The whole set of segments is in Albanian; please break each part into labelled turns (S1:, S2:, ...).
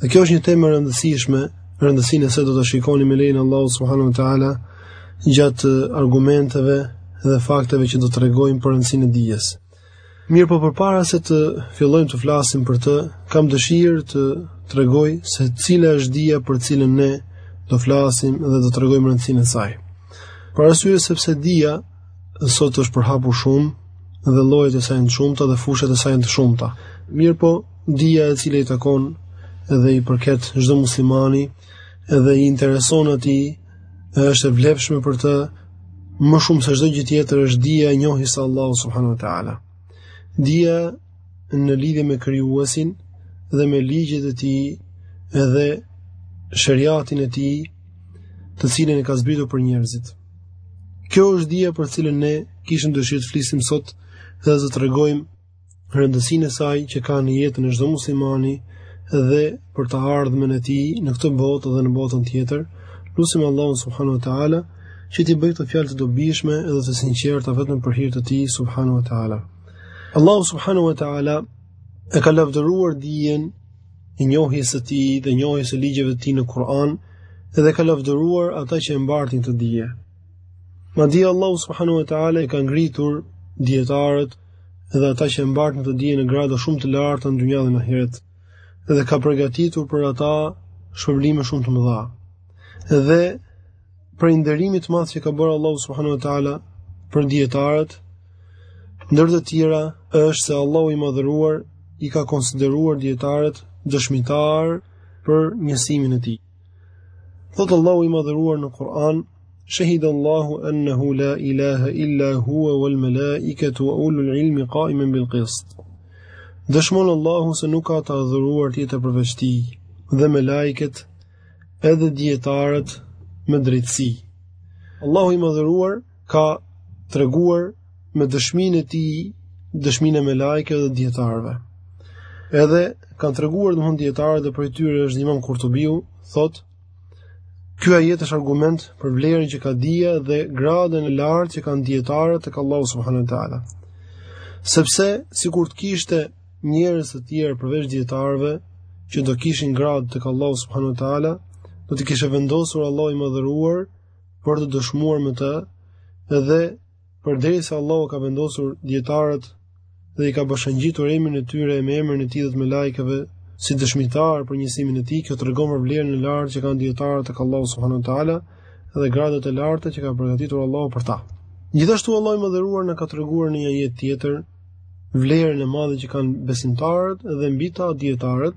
S1: Dhe kjo është një temë e rëndësishme, rëndësinë e saj do ta shikoni me lejen e Allahut subhanahu wa taala gjatë argumenteve dhe fakteve që do të tregojmë për rëndësinë e dijes. Mirëpo përpara se të fillojmë të flasim për të, kam dëshirë të tregoj se cila është dija për cilën ne do flasim dhe do tregojmë rëndësinë e saj. Për arsye sepse dija sot është përhapur shumë dhe llojet e saj janë të shumta dhe fushat e saj janë të shumta. Mirëpo, Dija e cila i takon dhe i përket çdo muslimani dhe i intereson atij është e vlefshme për të më shumë se çdo gjë tjetër është dija e njohjes së Allahut subhanahu wa taala. Dija në lidhje me krijuesin dhe me ligjet e tij dhe sheriatin e tij, të cilin e ka zbritur për njerëzit. Kjo është dija për cilën ne kishim dëshirë të flisim sot dhe të tregojmë rëndësinë e saj që ka në jetën e çdo muslimani dhe për të ardhmen e tij në këtë botë dhe në botën tjetër, lusim Allahun subhanahu wa taala që t'i bëjë këto fjalë të dobishme dhe të sinqerta vetëm për hir të tij subhanahu wa taala. Allahu subhanahu wa taala e ka lavdëruar dijen e njohjes së tij dhe njohjes së ligjeve të tij në Kur'an dhe ka lavdëruar ata që e mbartin këtë dije. Madje Allahu subhanahu wa taala i ka ngritur dijetarët Dhe ata që e mbartin këtë dije në grada shumë të larta në dynja dhe në ahiret, dhe ka përgatitur për ata shpërblime shumë të mëdha. Dhe prej nderimit të madh që ka bërë Allahu subhanahu wa taala për dijetarët, ndër të tjera është se Allahu i madhëruar i ka konsideruar dijetarët dëshmitarë për njësimin e tij. Thotë Allahu i madhëruar në Kur'an, Shahid Allahu annahu la ilaha illa huwa wal malaikatu wa ulul ilmi qa'iman bil qist. Dëshmon Allahu se nuk ka të adhuruar tjetër përveç Tij dhe melaiket edhe dijetarët me drejtësi. Allahu i madhëruar ka treguar me dëshminë e tij, dëshminë e melaikeve dhe dijetarëve. Edhe kanë treguar domethënë dijetarët dhe prej tyre është Imam Kurtubiu, thotë Ky ajet është argument për vlerën që ka dija dhe gradën e lartë që kanë dijetarët tek Allahu subhanahu wa taala. Sepse sikur të kishte njerëz të tjerë përveç dijetarëve që do kishin gradë tek Allahu subhanahu wa taala, do t'i kishte vendosur Allahu i madhëruar për të dëshmuar me të dhe përderisa Allahu ka vendosur dijetarët dhe i ka bashkëngjitur emrin e tyre me emrin e tij dhe të melaikeve si dëshmitarë për njësimin e tij kjo tregon për vlerën e lartë që kanë dijetarët tek Allahu subhanahu wa ta'ala dhe gradat e larta që ka përgatitur Allahu për ta Gjithashtu Allahu i madhëruar na ka treguar në një ajet tjetër vlerën e madhe që kanë besimtarët dhe mbi ta dijetarët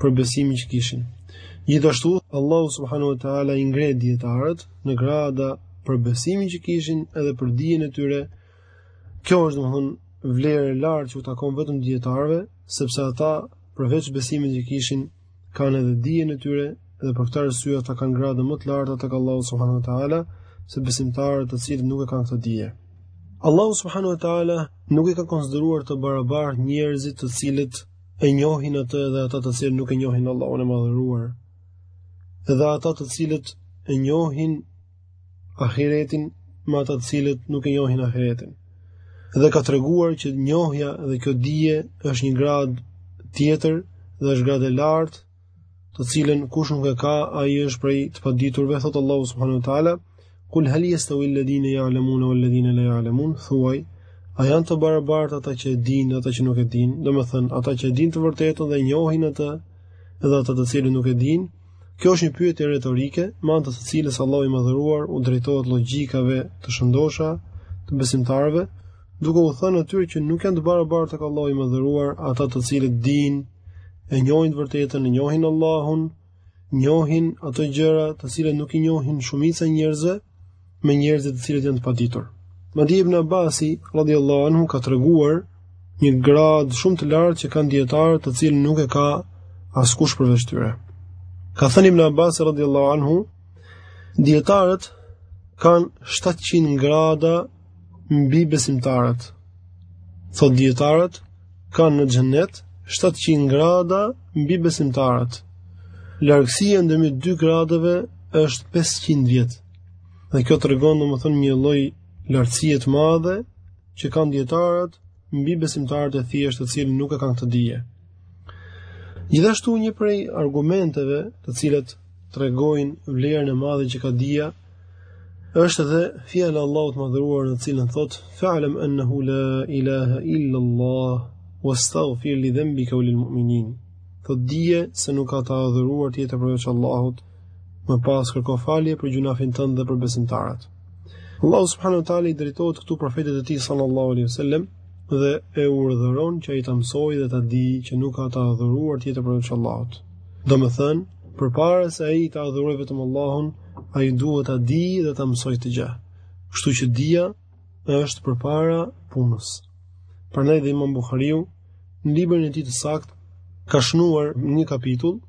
S1: për besimin që kishin. Gjithashtu, Allahu subhanahu wa taala i ngre dietarët në grada për besimin që kishin edhe për dijen e tyre. Kjo është domethënë vlerë e lartë që u takon vetëm dietarëve, sepse ata përveç besimit që kishin kanë edhe dijen e tyre dhe për këtë arsye ata kanë grada më të larta tek Allahu subhanahu wa taala se besimtarët të cilët nuk e kanë këtë dije. Allahu subhanahu wa taala nuk i ka konsideruar të barabartë njerëzit të cilët e njohin atë dhe ata të cilët nuk e njohin Allahun e madhëruar. Dhe ata të cilët e njohin ahiretin me ata të cilët nuk e njohin ahiretin. Dhe ka treguar që njohja dhe kjo dije është një gradë tjetër dhe është gradë e lartë të cilën kush nuk e ka, ai është prej të paditurve, thotë Allahu subhanahu wa taala, "Kul hal yastawi alladhina ya'lamun wal ladhina la ya'lamun?" Thuaj, a janë të barabartë ata që e dinë dhe ata që nuk e dinë? Domethënë, ata që e dinë të vërtetën dhe njohin atë, edhe ata të cilët nuk e dinë. Kjo është një pyetje retorike, me anë të së cilës Allahu i madhëruar u drejtohet logjikave të shëndosha të besimtarëve, duke u thënë atyre që nuk janë të barabartë tek Allahu i madhëruar ata të cilët dinë e njohin të vërtetën, e njohin Allahun, njohin ato gjëra të cilat nuk i njohin shumica e njerëzve, me njerëzit të cilët janë të paditur. Madje Ibn Abbasi radhiyallahu anhu ka treguar një gradë shumë të lartë që kanë dietarë të cilën nuk e ka askush përveç tyre. Ka thënë Ibn Abbasi radhiyallahu anhu, dietarët kanë 700 grada mbi besimtarët. Thotë dietarët kanë në xhenet 700 grada mbi besimtarët. Largësia ndërmjet dy gradave është 500 vjet. Dhe kjo tregon domethënë një lloj lartësie të madhe që kanë dietarët mbi besimtarët e thjeshtë të cilët nuk e kanë këtë dije. Gjithashtu një prej argumenteve, të cilat tregojnë vlerën e madhe që ka dija, është edhe fjala e Allahut të madhëruar në të cilën thotë fa'lam annahu la ilaha illa Allah wastaghfir li dhanbika wa lil mu'minin. Thotë dije se nuk ka të adhuruar tjetër përveç Allahut, më pas kërko falje për gjynahin tënd dhe për besimtarët. Allahu subhanahu wa taala i drejtohet këtu profetit të tij sallallahu alaihi wasallam dhe e urdhëron që ai ta mësojë dhe ta dijë që nuk ka të adhuruar tjetër përveç Allahut. Domethënë, përpara se ai ta adhurojë vetëm Allahun, ai duhet ta dijë dhe ta mësojë këtë gjë. Kështu që dija është përpara punës. Prandaj dhe Imam Buhariu në librin e tij të saktë ka shënuar një kapitull,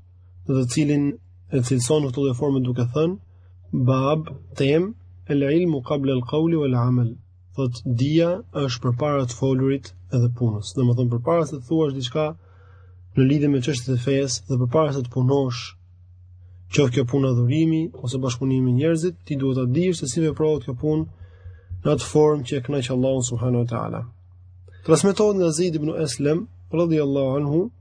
S1: në të cilin e cilëson në këtë formë duke thënë Bab, tem, el ilmu qabla al qawli wal amal. Thot dija është përpara të folurit edhe punës. Domethënë përpara se të thuash diçka në lidhje me çështjet e fesë dhe përpara se të punosh, qoftë kjo punë adhurimi ose bashkëpunimi me njerëzit, ti duhet ta dish se si veprohet kjo punë në atë formë që e kënaq Allahun subhanahu wa taala. Transmetohet nga Zeid ibn Aslam radhiyallahu anhu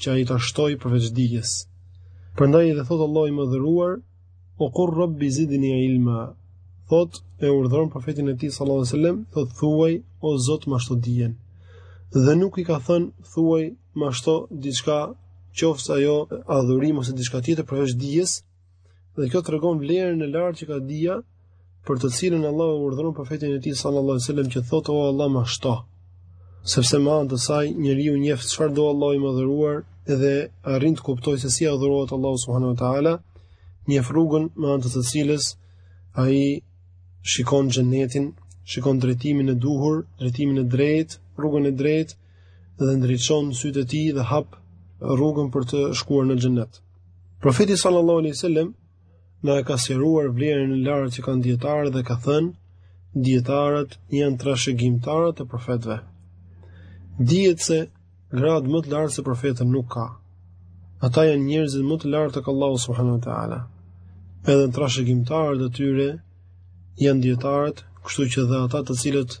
S1: që ai ta shtojë përveç dijes. Prandaj edhe thot Allahu i madhëruar, "wa qul Rabbi zidni ilma", thot e urdhëron profetin e tij sallallahu alajhi wasallam, thot thuaj, "O Zot, ma shto dijen." Dhe nuk i ka thën, thuaj, "Ma shto diçka, qoftë ajo adhurim ose diçka tjetër përveç dijes." Dhe kjo tregon vlerën e lartë që ka dija, për të cilën Allahu e urdhëron profetin e tij sallallahu alajhi wasallam që thotë o Allah ma shto. Sepse me anë të saj njeriu njeh çfarë do Allahu i madhëruar dhe arrin të kuptojë se si adhurohet Allahu subhanahu wa taala, njeh rrugën me anë të të cilës ai shikon xhenetin, shikon drejtimin e duhur, drejtimin e drejtë, rrugën e drejtë dhe ndriçon sytë e tij dhe hap rrugën për të shkuar në xhenet. Profeti sallallahu alaihi wasallam na ka sqaruar vlerën e lartë që kanë dietarët dhe ka thënë: Dietarët janë trashëgimtarët e profetëve. Dihet se gradë më të lartë se profetët nuk ka. Ata janë njerëzit më të lartë tek Allahu subhanahu wa taala. Edhe trashëgimtarët e tyre janë dietarët, kështu që dhe ata të cilët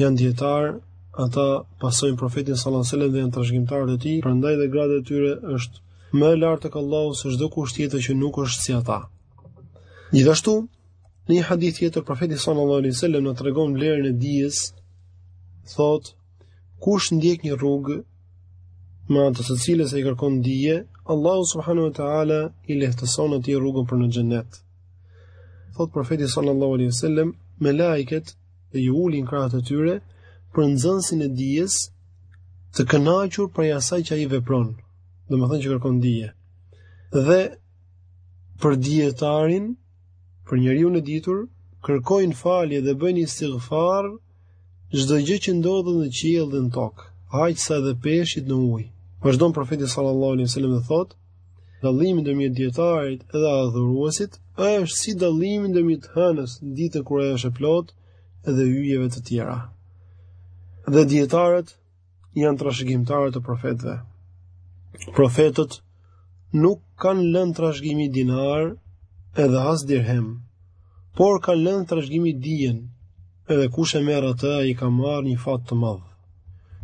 S1: janë dietar, ata pasojnë profetin sallallahu alajhi wasallam dhe janë trashëgimtarët e tij, prandaj dhe grada e tyre është më e lartë tek Allahu se çdokush tjetër që nuk është si ata. Gjithashtu, në një hadith tjetër profeti sallallahu alajhi wasallam na tregon vlerën e dijes, thotë: Kush ndjek një rrugë me anë të së cilës ai kërkon dije, Allahu subhanahu wa taala i lehtëson atij rrugën për në xhenet. Thot profeti sallallahu alaihi wasallam, melaiket ia ulin krahët e tyre për nxënësin e dijes të kënaqur prej asaj që ai vepron, domethënë që kërkon dije. Dhe për dietarin, për njeriun e ditur, kërkojnë falje dhe bëjnë istighfar Çdo gjë që ndodhet në qiell dhe në tokë, aq sa edhe peshqit në ujë. Vazhdon profeti sallallahu alejhi ue sellem thotë: Dallimi ndërmjet dietarit dhe adhuruesit është si dallimi ndërmjet hënës në ditën kur ajo është e plotë dhe yjeve të tjera. Dhe dietarët janë trashëgimtarë të profetëve. Profetët nuk kanë lënë trashëgimi dinar edhe as dirhem, por kanë lënë trashëgimi dijen, edhe kush e merr atë ai ka marrë një fat të madh.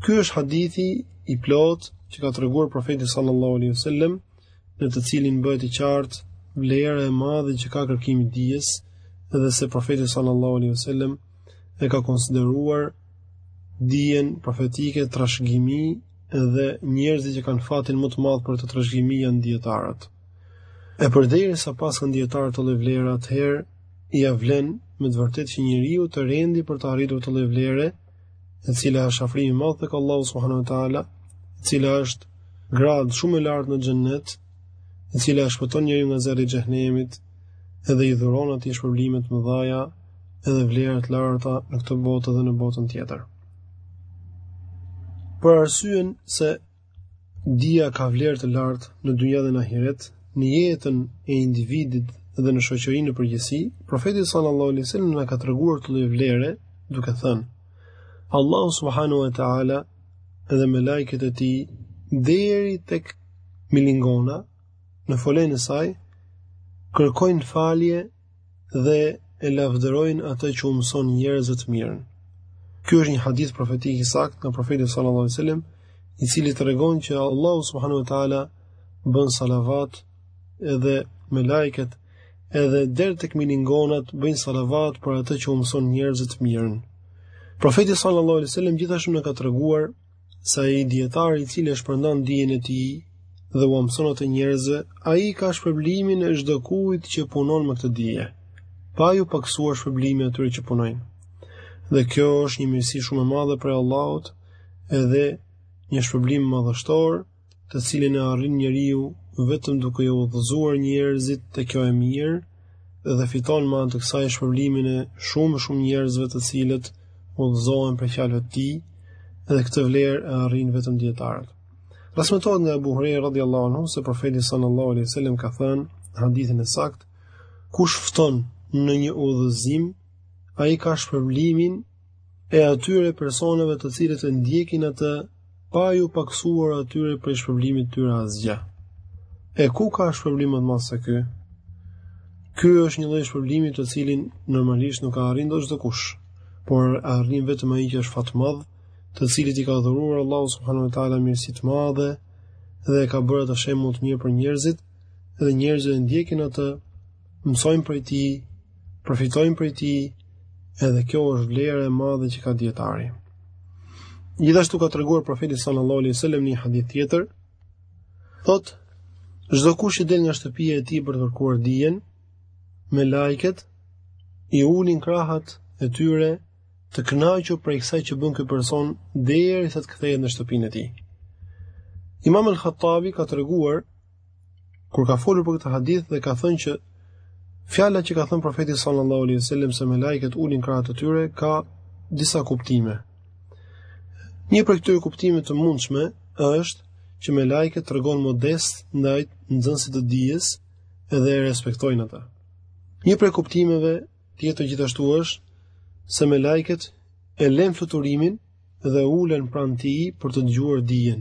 S1: Ky është hadithi i plotë që ka treguar profeti sallallahu alaihi wasallam, në të cilin bëhet e qartë vlera e madhe që ka kërkimi i dijes, dhe se profeti sallallahu alaihi wasallam e ka konsideruar Dijen profetike, trashëgimi dhe njerëzit që kanë fatin më të madh për këtë trashëgimi janë dijetarët. E përderisa paskan dijetarët këtë lloj vlere atëherë ia vlen me të vërtetë që njeriu të rendë për ta arritur këtë lloj vlere, e cila është afrim i madh tek Allahu subhanahu wa taala, e cila është gradë shumë e lartë në xhennet, e cila e shpëton njeriun nga zjarri i xhehnemit, edhe i dhuron atij shpërblime të mëdhaja, edhe vlera të larta në këtë botë dhe në botën tjetër. Për arsyen se dija ka vlerë të lartë në dunja dhe në ahiret, në jetën e individit dhe në shoqërinë në përgjithësi, profeti sallallahu alaihi wasallam na ka treguar këtë lloj vlere duke thënë: Allahu subhanahu wa taala dhe melaiket e tij deri tek milingona në folenë e saj kërkojnë falje dhe e lavdërojnë atë që u mëson njerëzve të mirën. Ky është një hadith profetik i saktë nga profeti sallallahu alajhi wasallam, i cili tregon që Allahu subhanahu wa taala bën salavat edhe melaiket, edhe deri tek milingonat bëjnë salavat për atë që u mëson njerëzve të mirën. Profeti sallallahu alajhi wasallam gjithashtu na ka treguar se ai dijetari i cili e shpërndan dijen e tij dhe ua mëson atë njerëzve, ai ka shpërblimin e çdokujt që punon me këtë dije, pa iu pakësuar shpërblimi atyre që punojnë. Dhe kjo është një mirësi shumë e madhe prej Allahut, edhe një shpërblim madhështor të cilin e arrin njeriu vetëm duke i udhëzuar njerëzit te kjo e mirë dhe fiton me anë të kësaj shpërblimin e shumë shumë njerëzve të cilët udhëzohen prej fjalëve të tij dhe këtë vlerë e arrijnë vetëm dijetarët. Transmetohet nga Ebu Hurejra radiallahu anhu se profeti sallallahu alaihi wasallam ka thënë hadithin e saktë kush fton në një udhëzim ai ka shpërblimin e atyre personave të cilët e ndjekin atë pa iu pakësuar atyre prej shpërblimit të tyre asgjë. E ku ka shpërblim më të madh se ky? Ky është një lloj shpërblimi të cilin normalisht nuk e arrin dot çdokush, por e arrin vetëm ai që është fatmadh, të cilit i ka dhuruar Allahu subhanahu wa taala mirësi të mëdha dhe e ka bërë atë shembull të mirë për njerëzit, dhe njerëzit e ndjekin atë mësojmë prej tij, përfitojmë prej tij, edhe kjo është vlera e madhe që ka dietari. Gjithashtu ka treguar profeti sallallahu alaihi wasallam në një hadith tjetër, thotë, çdokush që del nga shtëpia e tij për të kërkuar dijen, melajket i ulin krahat e tyre të kënaqur prej kësaj që bën ky person derisa të kthehet në shtëpinë e tij. Imam al-Khattabi ka treguar kur ka folur për këtë hadith dhe ka thënë që fjala që ka thënë profeti sallallahu alaihi wasallam se melajket ulin krahët e tyre ka disa kuptime. Një prej këtyre kuptimeve të mundshme është që melajket tregojnë modesti ndaj nxënësit të dijes edhe e respektojnë ata. Një prej kuptimeve tjetër gjithashtu është se melajket e lënë fluturimin dhe ulen pranë tij për të dëgjuar dijen.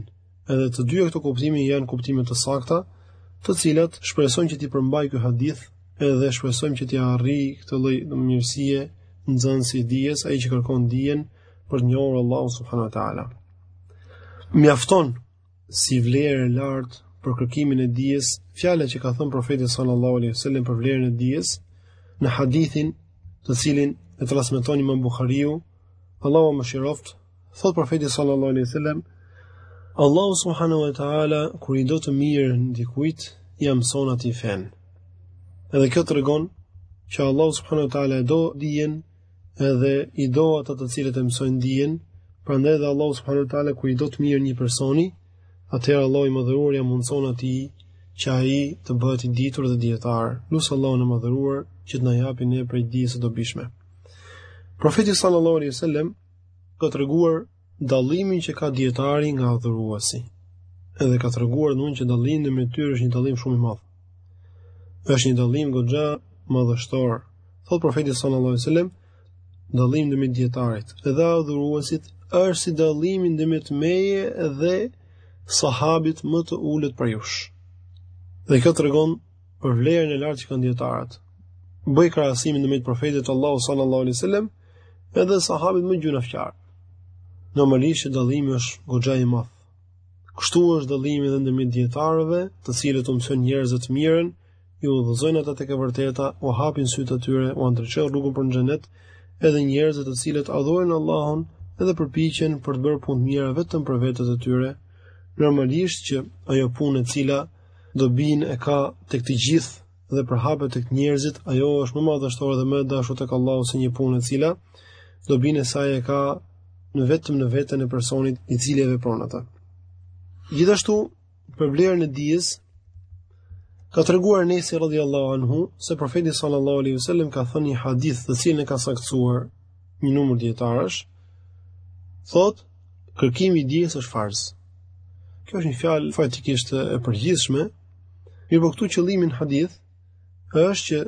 S1: Edhe të dyja këto kuptime janë kuptime të sakta, të cilat shpresojmë që t'i përmbajë ky hadith, edhe shpresojmë që t'i arrijë këtë lloj mirësie nxënësi i dijes, ai që kërkon dijen për të njohur Allahun subhanahu wa taala. Mjafton si vlerë e lartë për kërkimin e dijes, fjala që ka thënë profeti sallallahu alaihi wasallam për vlerën e dijes në hadithin të cilin e transmeton Imam Buhariu Allahu e mëshiroftë, thotë profeti sallallahu alaihi wasallam, Allahu subhanahu wa taala kur i do të mirën dikujt, ia mëson atij fenë. Edhe kjo tregon që Allahu subhanahu wa taala e do dijen edhe i do ata të cilët e mësojnë dijen, prandaj edhe Allahu subhanahu wa taala kur i do të mirën një personi, atëherë Allahu i madhëruar ia mundëson atij që ai të bëhet i ditur dhe dietar. Lus Allahun e madhëruar që të na japë ne prej dijes së dobishme. Profeti sallallahu alaihi wasallam ka treguar dallimin që ka dietari nga adhuruesi. Edhe ka treguar domethënë që dallimi ndërmjet tyre është një dallim shumë i madh. Është një dallim goxha madhështor. Thotë profeti sallallahu alaihi wasallam dallimi ndërmjet dietarit dhe adhuruesit është si dallimi ndërmjet meje dhe sahabit më të ulët prej jush. Dhe kjo tregon për vlerën e lartë që kanë dietarët. Bëj krahasimin ndërmjet profetit të Allahut sallallahu alaihi wasallam edhe sahabit më gjynafqar. Normalisht që dallimi është goxha i madh. Kështu është dallimi edhe ndërmjet dietarëve, të cilët u mësojnë njerëzve të mirën, i udhëzojnë ata tek e vërteta, u hapin sytë e tyre, u ndriçojnë rrugën për në xhenet, edhe njerëzve të cilët adhurojnë Allahun edhe përpiqen për të bërë punë të mira vetëm për vetet e tyre. Normalisht që ajo punë e cila Dobinë e ka tek të gjithë dhe përhapet tek njerëzit, ajo është më madhështore dhe më e dashur tek Allahu se një punë e cila dobinë e saj e ka vetëm në veten e personit i cili e vepron atë. Gjithashtu, për vlerën e dijes ka treguar Enesi radhiyallahu anhu se profeti sallallahu alaihi wasallam ka thënë një hadith të cilin e ka saktësuar një numër dijetarësh thotë kërkimi i dijes është farz. Kjo është një fjalë faktikisht e përgjithshme. Mirëpo këtu qëllimi në hadith është që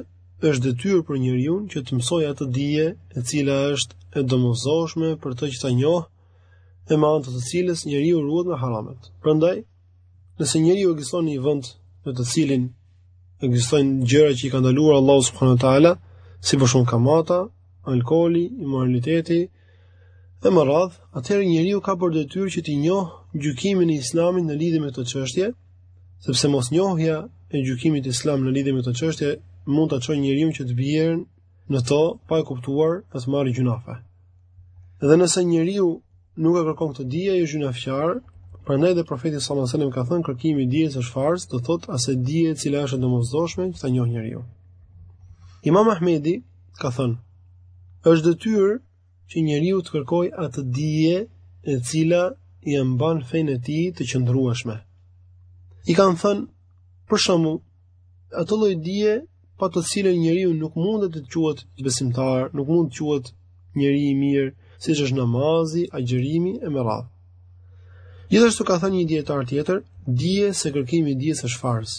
S1: është detyrë për njeriun që të mësojë atë dije e cila është e domosdoshme për të që ta njohë e me anë të së cilës njeriu ruhet nga haramet. Prandaj Nëse njeriu ekziston në një vend në të cilin ekzistojnë gjëra që i ka ndaluar Allahu subhanahu wa taala, si për shembull kamata, alkooli, imoraliteti, e me radhë, atëherë njeriu ka për detyrë që të njohë gjykimin e Islamit në lidhje me këto çështje, sepse mosnjohja e gjykimit islam në lidhje me këto çështje mund ta çojë njeriun që të bjerë Në to, pa e kuptuar, pra të marrë gjynahe. Dhe nëse njeriu nuk e kërkon këtë dije, është gjynahqar, prandaj dhe profeti sallallahu alajhi wasallam ka thënë kërkimi i dijes është farz, do thotë asaj dije e cila është e domosdoshme që ta njohë njeriu. Imam Ahmedi ka thënë: Është detyrë që njeriu të kërkojë atë dije e cila ia mban fenë e tij të qëndrueshme. I kanë thënë, për shembull, atë lloj dije pa të cilën njeriu nuk mund të quhet besimtar, nuk mund të quhet njeri i mirë, siç është namazi, agjërimi e me radhë. Gjithashtu ka thënë një dijetar tjetër, dije se kërkimi i dijes është farz.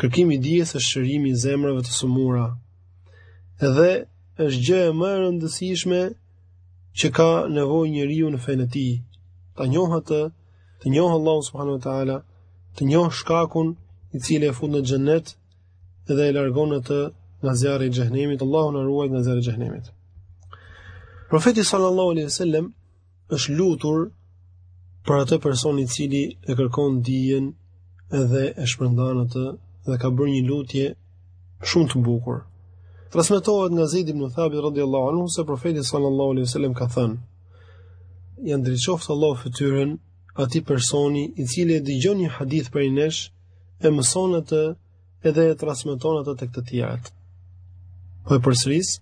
S1: Kërkimi i dijes është shërimi i zemrave të sëmura. Dhe është gjëja më e rëndësishme që ka nevojë njeriu në fenë e tij. Ta njohë atë, të njohë Allahun subhanahu wa taala, të njohë shkakun i cili e fut në xhennet dhe e largon atë nga zjarri i xhehenemit. Allahu na ruajt nga zjarri i xhehenemit. Profeti sallallahu alaihi wasallam është lutur për atë person i cili e kërkon dijen dhe e shpërndan atë dhe ka bërë një lutje shumë të bukur. Transmetohet nga Zeid ibn Thabit radhiyallahu anhu se profeti sallallahu alaihi wasallam ka thënë: "Ia ndriçoftë Allahu fytyrën atij personi i cili e dëgjon një hadith prej nesh e mëson atë edhe e transmeton atë tek të tjerët. Po e përsëris,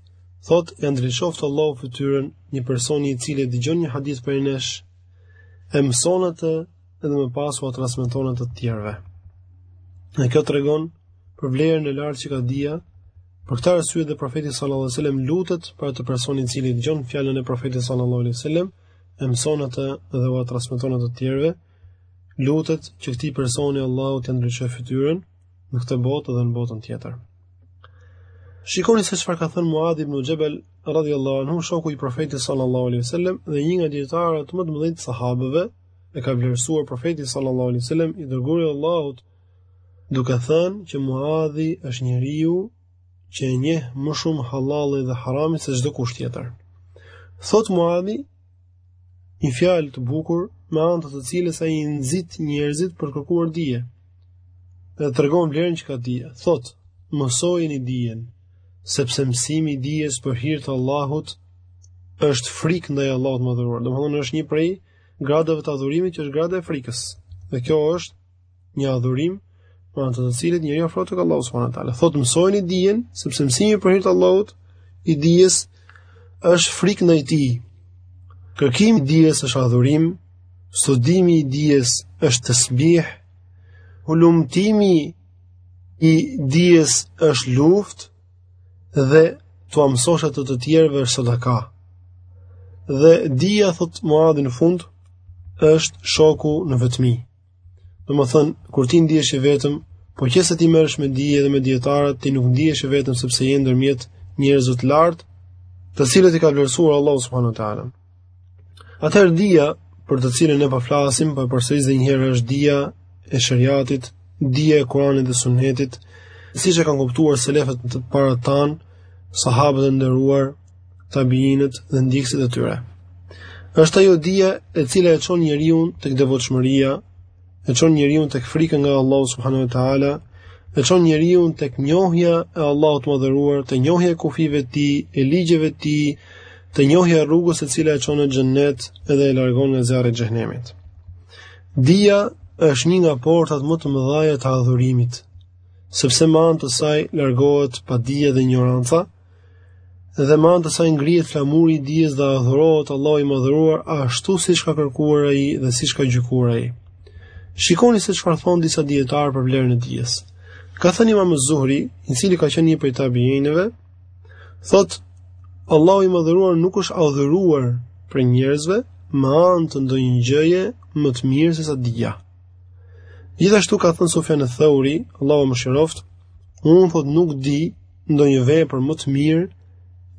S1: thotë ia ndriçoftë Allahu fytyrën një personi i cili e dëgjon një hadith prej nesh, e mëson atë edhe më pas ua transmeton atë të tjerëve. Dhe kjo tregon për vlerën e lartë që ka dija, për këtë arsye dhe profeti sallallahu alajhi wasallam lutet për atë person i cili e dëgjon fjalën e profetit sallallahu alajhi wasallam, e mëson atë dhe ua transmeton atë të tjerëve. Lutet që këtij personi Allahu t'ia ndriçojë fytyrën në këtë botë dhe në botën tjetër. Shikoni se çfarë ka thënë Muadh ibnu Xhebel radhiyallahu anhu, shoku i profetit sallallahu alaihi wasallam dhe një nga dijetarët më të mëdhenj të sahabëve, e ka vlerësuar profeti sallallahu alaihi wasallam i dërguari i Allahut, duke thënë që Muadhi është njeriu që e njeh më shumë hallallin dhe haramin se çdokush tjetër. Thotë Muadhi, një fjalë të bukur me anë të së cilës ai i nxit njerëzit për të kërkuar dije. Dhe tregon vlerën që ka dija. Thotë, mësojeni dijen, sepse mësimi i dijes për hir të Allahut është frikë ndaj Allahut të madhëruar. Domethënë është një prej gradave të adhurimit që është grada e frikës. Dhe kjo është një adhurim me anë të të cilit njeriu afrohet tek Allahu subhanahu wa taala. Thotë mësojeni dijen, sepse mësimi për hir të Allahut i dijes është frikë ndaj tij. Kërkimi i dijes është adhurim, studimi i dijes është tesbih, hulumtimi i dijes është luftë dhe t'ua mësosh atë të tjerëve është sadaka. Dhe dija, thotë Muadhi në fund, është shoku në vetmi. Domethënë, kur ti ndihesh i vetëm, po qe se ti merresh me dije dhe me dijetarët, ti nuk ndihesh i vetëm sepse je ndërmjet njerëzve të lartë, të cilët i ka vlerësuar Allahu subhanahu wa ta'ala. Atëherë dija për të cilën ne po flasim, po përsëris dhe njëherë është dija e sheriatit, dija e Kuranit dhe Sunetit, siç e kanë kuptuar selefët të parët tanë, sahabët e nderuar, tabiinët dhe ndjekësit e tyre. Është ajo dija e cila e çon njeriun tek devotshmëria, e çon njeriun tek frika nga Allahu subhanahu wa taala, e çon njeriun tek njohja e Allahut të Madhëruar, te njohja e kufijve të tij, e ligjeve të tij, te njohja e rrugës e cila e çon në xhennet edhe e largon nga zjarri i xhehenemit. Dija është një nga portat më të mëdhaja të adhurimit, sepse me anë të saj largohet padija dhe injoranca, Dhe me anë të saj ngrihet flamuri i dijes dhe adhurohet Allahu i madhëruar ashtu siç ka kërkuar ai dhe siç ka gjykuar ai. Shikoni se çfarë thonë disa dijetarë për vlerën e dijes. Ka thënë Imam Ez-Zuhri, i cili ka qenë një prej tabiinëve, thotë Allahu i madhëruar nuk është adhuruar prej njerëzve me anë të ndonjë gjëje më të mirë se sa dija. Gjithashtu ka thënë Sufjan eth-Theuri, Allahu e mëshiroftë, unë thotë nuk di ndonjë vepër më të mirë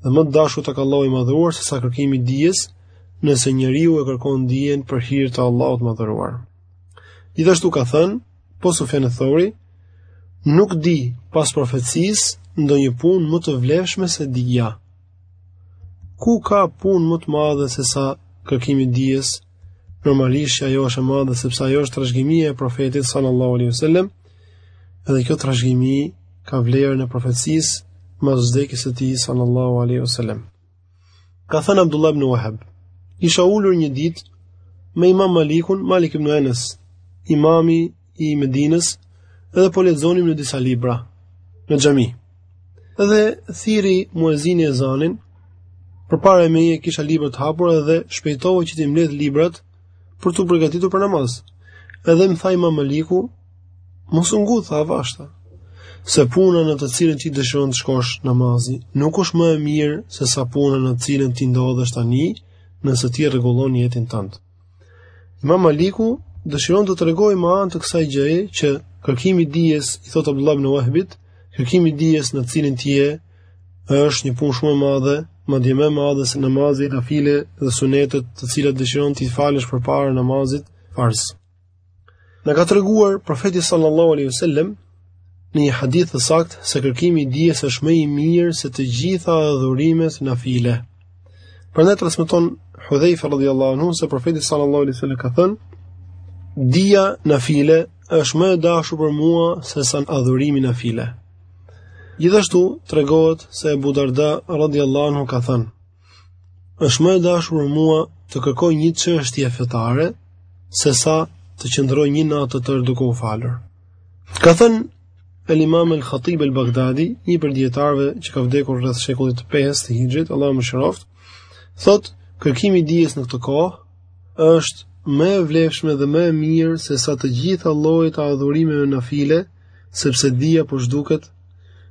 S1: dhe më të dashur tek Allahu i Madhëruar se sa kërkimi i dijes, nëse njeriu e kërkon dijen për hir të Allahut të Madhëruar. Gjithashtu ka thënë, po Sufjan eth-Theuri, nuk di pas profecisë ndonjë punë më të vlefshme se dija. Ku ka punë më të madhe se sa kërkimi i dijes? Normalisht që ajo është e madhe sepse ajo është trashëgimia e profetit sallallahu alaihi wasallam. Edhe kjo trashëgimi ka vlerën e profecisë mas vdekjes së tij sallallahu alaihi wasallam. Ka thënë Abdullah ibnu Wehb, isha ulur një ditë me Imam Malikun, Malik ibnu Enes, imami i Medinës edhe po lexonim në disa libra në xhami. Dhe thirri muezini ezanin përpara meje i kisha librat hapura dhe shpejtova që t'i mbledh librat për t'u përgatitur për namaz. Edhe më tha Imam Maliku, mos u ngut tha avash, se puna në të cilën ti dëshiron të shkosh namazi nuk është më e mirë se sa puna në të cilën ti ndodhesh tani, nëse ti rregullon nijetin tënd. Imam Maliku dëshiron të tregojë me anë të kësaj gjëje që kërkimi i dijes i thotë Abdullah ibn Wehbit, kërkimi i dijes në të cilin ti je është një punë shumë e madhe, madje më e madhe se namazi nafile dhe sunetet, të cilat dëshiron t'i falësh përpara namazit farz. Na ka treguar profeti sallallahu alaihi wasallam, në një hadith të saktë, se kërkimi i dijes është më i mirë se të gjitha adhurimet nafile. Prandaj transmeton, Hudhejfa radiallahu anhu, se profeti sallallahu alaihi wasallam ka thënë, Dija nafile është më e dashur për mua se sa adhurimi nafile. Gjithashtu, tregohet se Ebu Darda radiallahu anhu ka thënë, Është më e dashur për mua të kërkoj një çështje fetare se sa të qëndroj një natë të tërë duke u falur. Ka thënë El Imam El Hatib El Bagdadi, një prej dijetarëve që ka vdekur rreth shekullit të 5 të hixhrit, Allahu e mëshiroftë, thotë, kërkimi i dijes në këtë kohë është më e vlefshme dhe më e mirë se sa të gjitha llojet e adhurimeve nafile, sepse dija po zhduket,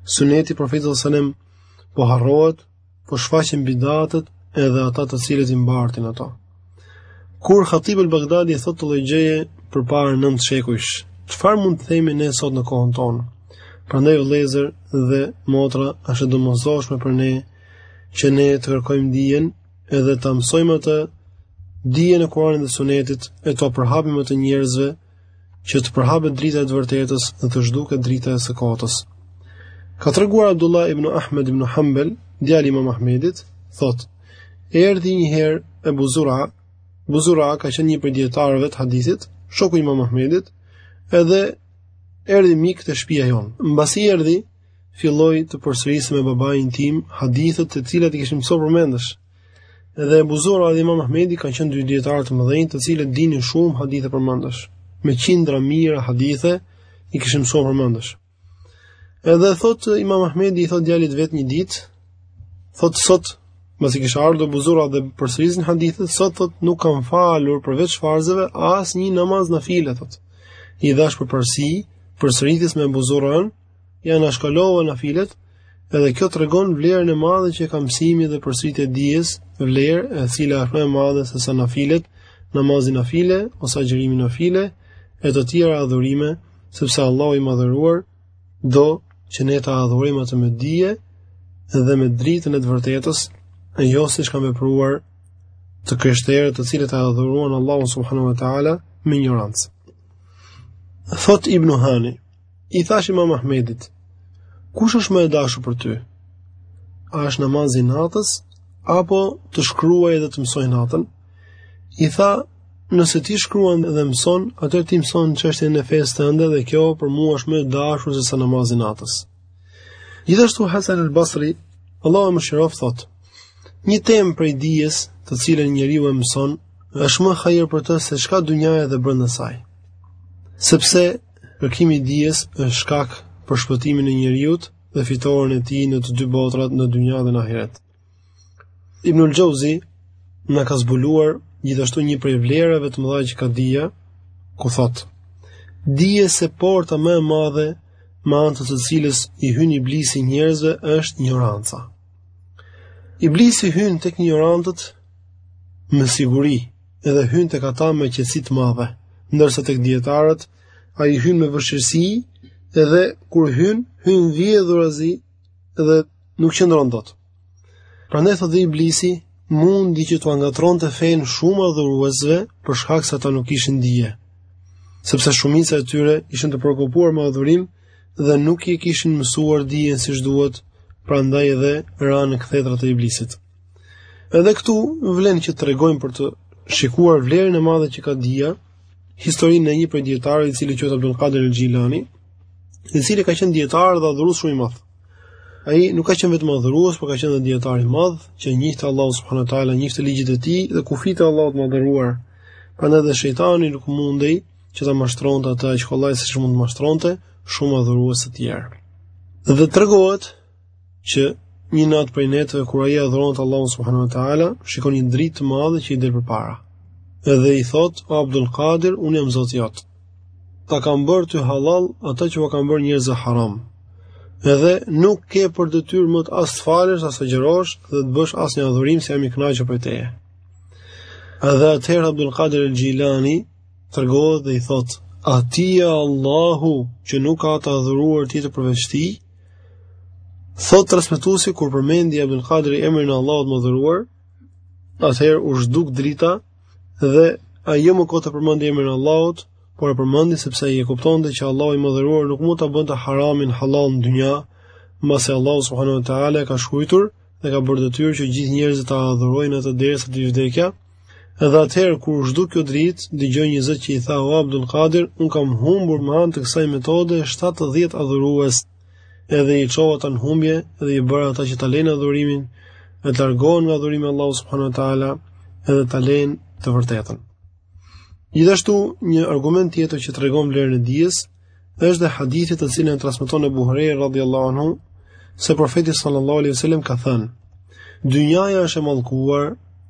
S1: suneti i profetit sallallahu alajhi wasallam po harrohet, po shfaqen bidatet edhe ata të cilët i mbartin ato. Kur Hatib el-Bagdadi e thotë këtë lloj gjëje përpara nëntë shekujsh, çfarë mund të themi ne sot në kohën tonë? Prandaj vëllezër dhe motra është e domosdoshme për ne që ne të kërkojmë dijen edhe ta mësojmë atë, dijen e Kuranit dhe sunetit e ta përhapim atë njerëzve që të përhapet drita e të vërtetës dhe të zhduket drita e së kotës. Ka treguar Abdullah ibnu Ahmed ibnu Hanbel, djali i Imam Ahmedit, thotë: Erdhi një herë Ebu Zura, Ebu Zura ka qenë një prej dijetarëve të hadithit, shoku i Imam Ahmedit, edhe erdhi mik te shpia jonë. Mbasi erdhi, filloi të përsërisë me babain tim hadithet të cilat i kishin mësuar përmendësh, Edhe Abu Zura dhe Imam Ahmedi kanë qenë dy dietarë të mëdhenj, të cilët dinin shumë hadithe përmendësh. Me qindra mijëra hadithe i kishin mësuar përmendësh. Edhe thot Imam Ahmedi i thot djalit vet një ditë, thot sot masi kish ardhur Abu Zura dhe përsërisin hadithe, sot thot nuk kam falur përveç farzeve asnjë namaz nafile thot. I dhash përparësi, përsëritjes me Abu Zurën, Ja anashkalova nafilet, edhe kjo tregon vlerën e madhe që ka mësimi dhe përsëritja e dijes, vlerë e cila është më e madhe se sa nafilet, namazi nafile ose agjërimi nafile e të tjera adhurime, sepse Allahu i madhëruar do që ne ta adhurojmë atë me dije dhe me dritën e të vërtetës, e jo siç kanë vepruar të krishterët të cilët e adhuruan Allahun subhanahu wa taala me injorancë. Thot Ibn Hani, I thash Imam Ahmedit, kush është më e dashur për ty? A është namazi natës apo të shkruaj dhe të mësoj natën? I tha, nëse ti shkruan dhe mëson, atëherë ti mëson çështjen e fesë tënde dhe kjo për mua është më e dashur se sa namazi natës. Gjithashtu Hasan al-Basri, Allahu e mëshiroft thot, një temë prej dijes, të cilën njeriu e mëson, është më hajër për të se ç'ka dynjaja dhe brenda saj. Sepse Kërkimi i dijes është shkak për shpëtimin e njeriut dhe fitoren e tij në të dy botrat, në dynja dhe në ahiret. Ibnul Xhauzi na ka zbuluar gjithashtu një prej vlerave të mëdha që ka dija, ku thotë: Dije se porta më e madhe me anë të së cilës i hyn iblisi njerëzve është injoranca. Iblisi hyn tek injorantët me siguri, edhe hyn tek ata me qetësi të madhe, ndërsa tek dijetarët ai hyn me vështirësi, edhe kur hyn, hyn vjedhurazi dhe nuk qëndron dot. Prandaj thotë Iblisi, mundi që t'ua ngatërronte fenë shumë adhuruesve për shkak se ata nuk kishin dije. Sepse shumica e tyre ishin të preokupuar me adhurim dhe nuk e kishin mësuar dijen siç duhet, prandaj edhe ranë në kthetrat e iblisit. Edhe këtu vlen që të tregojmë për të shikuar vlerën e madhe që ka dija, historinë e një prej dijetarëve i cili quhet Abdul Kadir el-Xhilani, i cili ka qenë dijetar dhe adhurues shumë i madh. Ai nuk ka qenë vetëm adhurues, por ka qenë edhe dijetar i madh që njihte Allahun subhanahu wa taala, njihte ligjet e tij dhe kufijtë e Allahut të madhëruar. Prandaj dhe shejtani nuk mundej që ta mashtronte atë aq kollaj siç mund të mashtronte shumë adhurues të tjerë. Dhe tregohet që një natë prej netëve kur ai adhuronte Allahun subhanuhu teala, shikon një dritë të madhe që i del përpara. Edhe i thotë O Abdul Qadir, unë jam Zoti jot. Ta kam bërë ty hallall ata që ua kam bërë njerëzve haram. Edhe nuk ke për detyrë më as të falesh, as të agjërosh dhe të bësh asnjë adhurim se jam i kënaqur prej teje. Edhe atëherë Abdul Qadir el-Jilani tregon dhe i thotë: "A ti je Allahu që nuk ka të adhuruar tjetër përveç tij, Thotë transmetuesi kur përmendi Abdul Kadri emrin e Allahut të madhëruar, atëherë u zhduk drita dhe ai jo më kot e përmendi emrin e Allahut, por e përmendi sepse ai e kuptonte që Allahu i madhëruar nuk mund ta bënte haramin hallall në dynja, mbasi Allahu subhanahu wa taala e ka shkruajtur dhe ka bërë detyrë që gjithë njerëzit ta adhurojnë atë derisa t'u vijë vdekja. Edhe atëherë kur u zhduk kjo dritë, dëgjoi një zë që i tha O Abdul Qadir, unë kam humbur me anë të kësaj metode 70 adhurues. Edhe i çova ata në humbje dhe i bëra ata që ta lënë adhurimin, e të largohen nga adhurimi i Allahut subhanahu wa taala, edhe ta lënë të vërtetën. Gjithashtu, një argument tjetër që tregon vlerën e dijes Është dhe hadithi të cilin e transmeton Abu Huraira radhiyallahu anhu se profeti sallallahu alaihi wasallam ka thënë: "Dynjaja është e mallkuar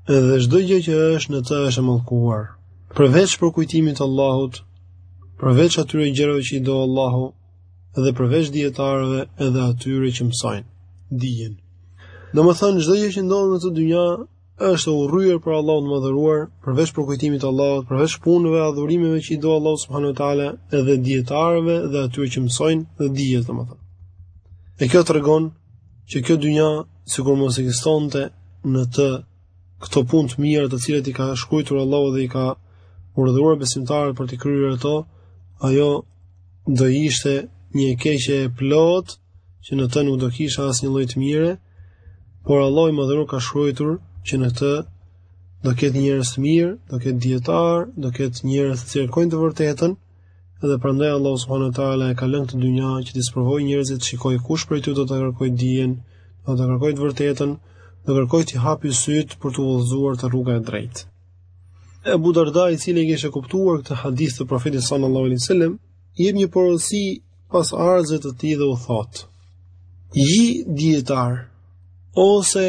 S1: dhe çdo gjë që është në të është e mallkuar, përveç përkujtimit të Allahut, përveç atyre gjërave që i do Allahu dhe përveç dijetarëve edhe atyre që mësojnë dijen." Domethënë çdo gjë që ndodh në këtë dynja është e urryer për Allahun e Madhëruar, përveç përkujtimit të Allahut, përveç punëve e adhurimeve që i do Allahu subhanahu wa taala, edhe dijetarëve dhe atyre që mësojnë dijen domethënë. E kjo tregon që kjo dynja sikur mos ekzistonin në të këto punë të mira të cilat i ka shkruar Allahu dhe i ka urdhëruar besimtarët për t'i kryer ato, ajo do ishte një e keqe e plotë që në të nuk do kishte asnjë lloj të mire, por Allahu i madhëruar ka shkruajtur që në të do ketë njerëz të mirë, do ketë dijetarë, do ketë njerëz që kërkojnë të vërtetën, dhe prandaj Allahu subhanahu wa taala e ka lënë këtë dynja që t'i sprovojë njerëzit, të shikojë kush prej tyre do ta kërkojë dijen, do të kërkojë të vërtetën, do të kërkojë t'i hapë sytë për t'u udhëzuar te rruga e drejtë. Abu Darda i cili e kishte kuptuar këtë hadith të Profetit sallallahu alaihi wasallam jep një porosi pasardhësve të tij dhe u thotë, ji dijetar, ose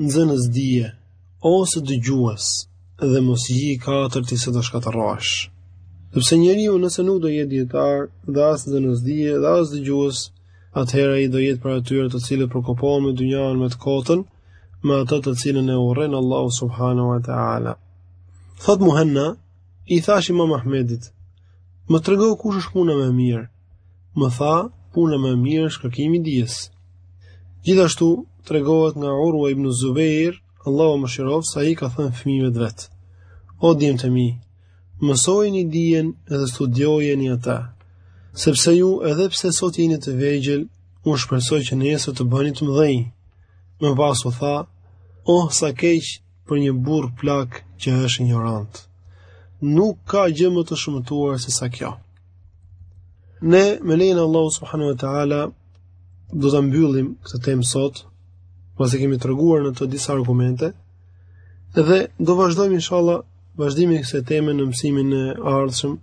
S1: nxënës dije, ose dëgjues, dhe mos ji i katërti se do shkatërrohesh. Sepse njeriu nëse nuk do jetë dijetar, dhe as nxënës dije, dhe as dëgjues, atëherë ai do jetë prej atyre të cilët preokupohen me dynjanë me të kotën, me atë të cilën e urren Allahu subhanahu wa taala. Thotë Muhenna, i thashë Imam Ahmedit, Më trego kush është puna më e mirë. Më tha, puna më e mirë është kërkimi i dijes. Gjithashtu tregohet nga Urwa ibn Zubair, Allahu e mëshiroftë, se ai i ka thënë fëmijëve të vet. O djem të mi, mësojeni dijen dhe studiojeni atë, sepse ju edhe pse sot jeni të vegjël, unë shpresoj që nesër të bëheni të mëdhenj. Më pas u tha, oh sa keq për një burrë plak që është injorant. Nuk ka gjë më të shëmtuar se sa kjo. Ne me lejen e Allahut subhanahu wa ta'ala do ta mbyllim këtë temë sot, pasi kemi treguar në të disa argumente, dhe do vazhdojmë inshallah vazhdimin e kësaj teme në mësimin e ardhshëm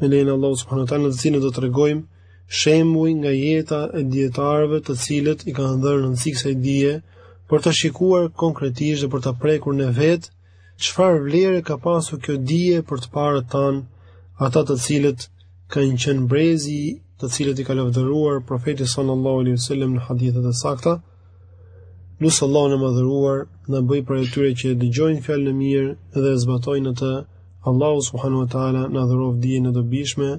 S1: me lejen e Allahut subhanahu wa ta'ala në të cilën do tregojmë shembuj nga jeta e dijetarëve të cilët i kanë dhënë rëndësi kësaj dije për ta shikuar konkretisht dhe për ta prekur ne vetë çfarë vlere ka pasur kjo dije për të parët tanë, ata të cilët kanë qenë brezi të cilët i ka lavdëruar profeti sallallahu alaihi wasallam në hadithe të sakta. Lus Allahun e madhëruar, na bëjë prej atyre që e dëgjojnë fjalën e mirë dhe e zbatojnë atë, Allahu subhanahu wa ta'ala na dhuroftë dijen e dobishme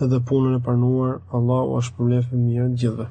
S1: dhe punën e pranuar, Allahu ua shpërbleftë me mirë të gjithëve.